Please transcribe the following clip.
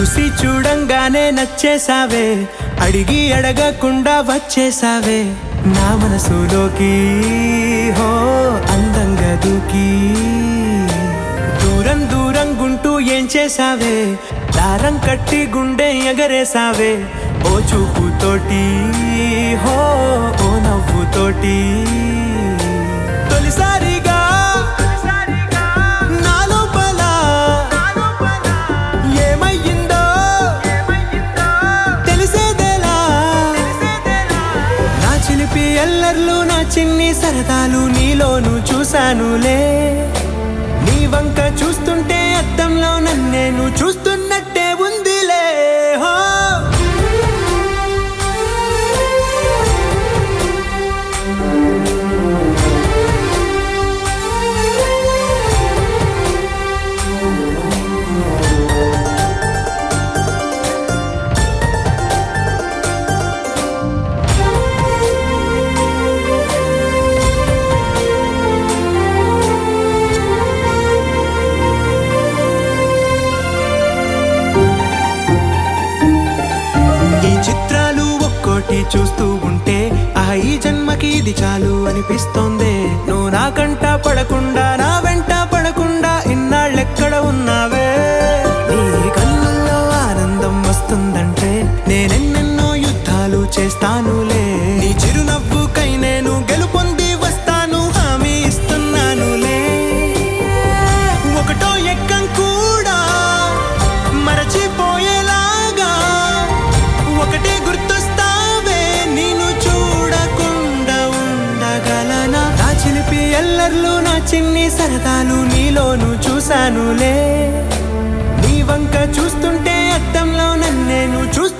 చూడంగానే నచ్చేసావే అడిగి అడగకుండా వచ్చేసావే నా మనసులోకి హో అందంగా దూకి. దూరం దూరం గుంటూ ఏం చేసావే దారం కట్టి గుండె ఎగరేసావే ఓ చూపుతోటి హో ఓ నవ్వుతోటి. చిలిపి నా చిన్ని సరదాలు నీలోను చూశానులే. నీ వంక చూస్తుంటే అద్దంలో నన్నేను చూస్తున్నా ఒక్కోటి చూస్తూ ఉంటే ఆ ఈ జన్మకి ఇది చాలు అనిపిస్తోంది. నువ్వు నాకంటా పడకుండా చిలిపి ఎల్లర్లు నా చిన్ని సరదాలు నీలోను చూశానులే. నీ వంక చూస్తుంటే అద్దంలో నన్నేను చూస్తూ